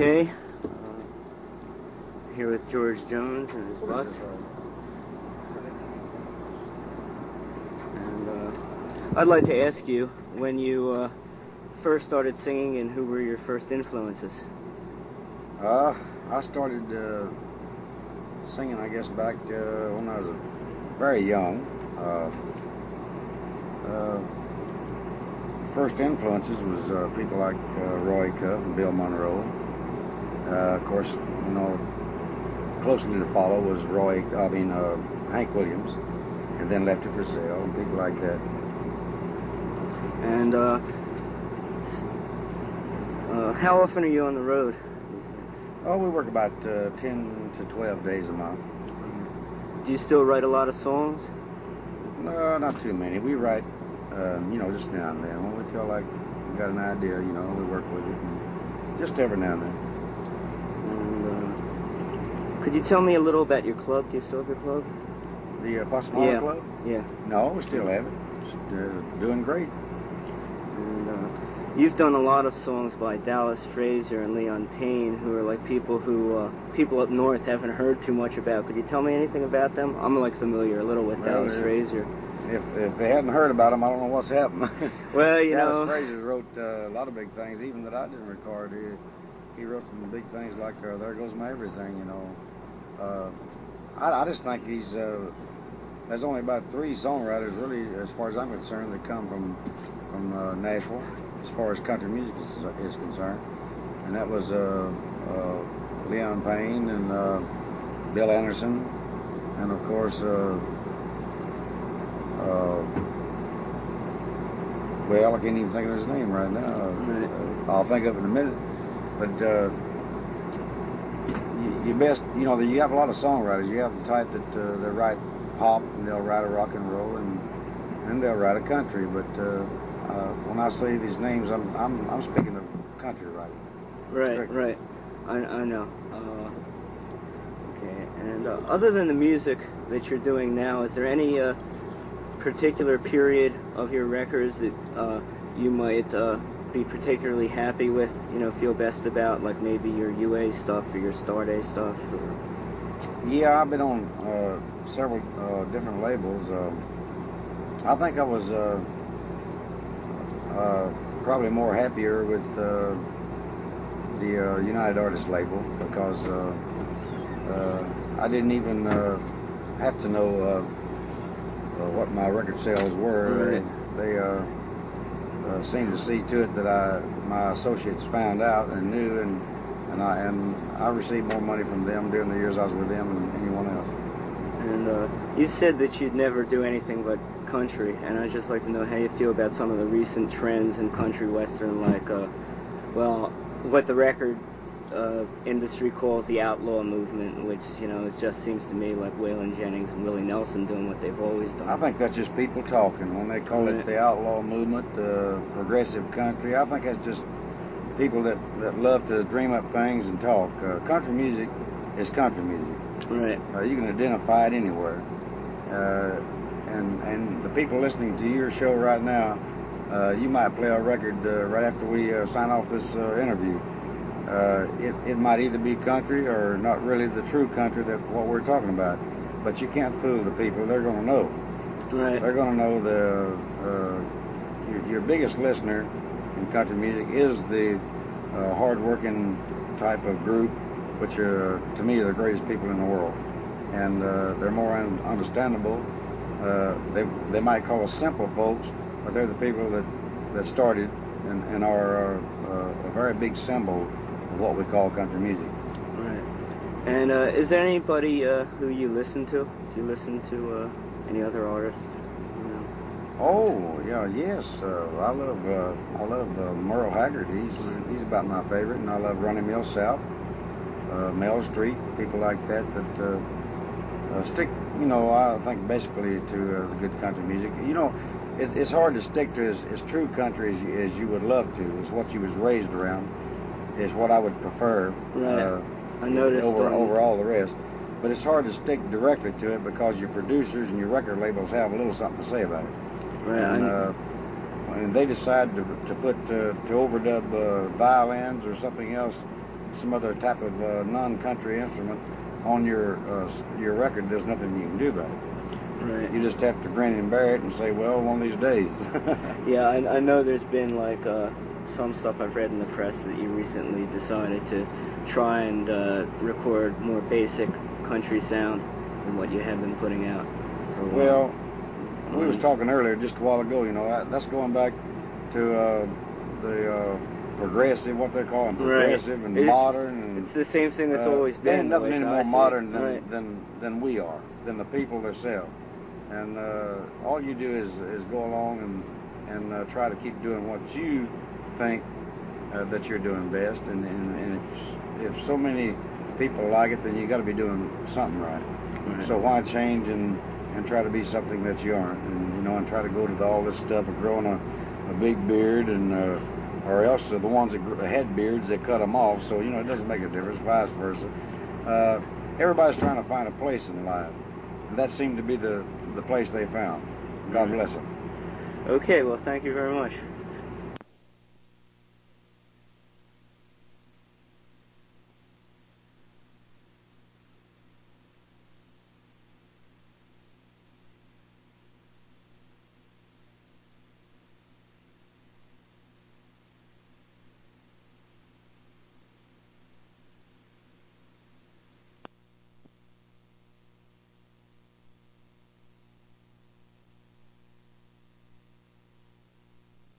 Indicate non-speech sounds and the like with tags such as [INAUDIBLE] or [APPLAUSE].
Okay. Uh, here with George Jones and his bus. And uh, I'd like to ask you when you uh, first started singing and who were your first influences? Uh, I started uh, singing, I guess, back uh, when I was very young. Uh, uh, first influences was uh, people like uh, Roy Acuff and Bill Monroe. Uh, of course, you know, closely to follow was Roy, I mean, uh, Hank Williams, and then Lefty and people like that. And uh, uh, how often are you on the road? Oh, we work about uh, 10 to 12 days a month. Do you still write a lot of songs? No, not too many. We write, um, you know, just now and then. When we feel like we got an idea, you know, we work with it. And just every now and then. Could you tell me a little about your club? Do you still have your club? The uh, Possum yeah. Club? Yeah. No, we still have it. It's uh, doing great. And uh, you've done a lot of songs by Dallas Frazier and Leon Payne, who are like people who uh, people up north haven't heard too much about. Could you tell me anything about them? I'm like familiar a little with Well, Dallas Frazier. If if they hadn't heard about them, I don't know what's happened. Well, [LAUGHS] you Dallas know, Frazier wrote uh, a lot of big things, even that I didn't record. He he wrote some big things like uh, "There Goes My Everything," you know. Uh, I, I just think he's. Uh, there's only about three songwriters, really, as far as I'm concerned, that come from from uh, Nashville, as far as country music is, is concerned, and that was uh, uh, Leon Payne and uh, Bill Anderson, and of course. Uh, uh, well, I can't even think of his name right now. Uh, I'll think of it in a minute. But uh, you, you best, you know, you have a lot of songwriters. You have the type that uh, they write pop and they'll write a rock and roll and and they'll write a country. But uh, uh, when I say these names, I'm I'm I'm speaking of country writing. right, Strict. right. I, I know. Uh, okay. And uh, other than the music that you're doing now, is there any uh, particular period of your records that uh, you might uh, be particularly happy with? You know, feel best about, like maybe your UA stuff or your Starday stuff. Or... Yeah, I've been on uh, several uh, different labels. Um, I think I was uh, uh, probably more happier with uh, the uh, United Artists label because uh, uh, I didn't even uh, have to know uh, uh, what my record sales were. Right. They uh, uh, seemed to see to it that I my associates found out and knew and and I and I received more money from them during the years I was with them than anyone else. And uh, you said that you'd never do anything but country, and I'd just like to know how you feel about some of the recent trends in country western, like, uh, well, what the record uh, industry calls the outlaw movement, which, you know, it just seems to me like Waylon Jennings and Willie Nelson doing what they've always done. I think that's just people talking. When they call it the outlaw movement, uh, progressive country, I think that's just people that, that love to dream up things and talk. Uh, country music is country music. Right. Uh, you can identify it anywhere. Uh, and and the people listening to your show right now, uh, you might play a record uh, right after we uh, sign off this uh, interview. Uh, it, it might either be country or not really the true country that what we're talking about. But you can't fool the people. They're going to know. Right. They're going to know the uh, your, your biggest listener in country music is the uh, hard-working type of group, which are to me are the greatest people in the world, and uh, they're more un- understandable. Uh, they they might call us simple folks, but they're the people that that started and, and are uh, a very big symbol what we call country music. Right. And uh, is there anybody uh, who you listen to? Do you listen to uh, any other artists? You? Oh yeah, yes. Uh, I love uh, I love uh, Merle Haggard. He's he's about my favorite, and I love Ronnie Milsap, uh, Mel Street, people like that that uh, uh, stick. You know, I think basically to uh, the good country music. You know, it's, it's hard to stick to as, as true country as you, as you would love to. Is what you was raised around. Is what I would prefer. Right. Uh, I noticed over on- over all the rest. But it's hard to stick directly to it because your producers and your record labels have a little something to say about it. Right. And, uh, when they decide to, to put uh, to overdub uh, violins or something else, some other type of uh, non-country instrument on your uh, your record, there's nothing you can do about it. Right. You just have to grin and bear it and say, well, one of these days. [LAUGHS] yeah, I, I know there's been like uh, some stuff I've read in the press that you recently decided to try and uh, record more basic country sound than what you have been putting out. For a while. Well, we was Um, talking earlier just a while ago. You know, that, that's going back to uh, the uh, progressive, what they're calling Right. progressive and It's- modern. And, It's the same thing that's uh, always been. ain't nothing any more modern than, Right. than than we are, than the people themselves. And uh, all you do is is go along and and uh, try to keep doing what you think uh, that you're doing best. And and, and if, if so many people like it, then you got to be doing something right. Right. So why change and and try to be something that you aren't, and you know, and try to go to the, all this stuff of growing a, a big beard, and uh, or else the ones that had beards they cut them off. So you know, it doesn't make a difference. Vice versa. Uh, everybody's trying to find a place in life, and that seemed to be the the place they found. God Right. bless them. Okay, well, thank you very much.